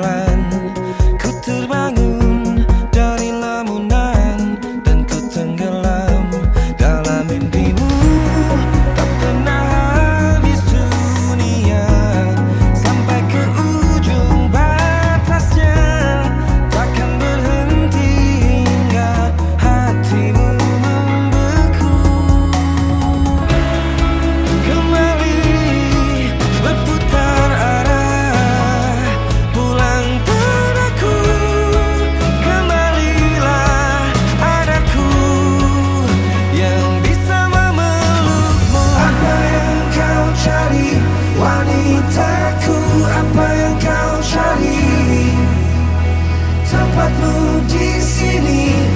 my life Wanitaku apa yang kau cari? Tempatmu di sini.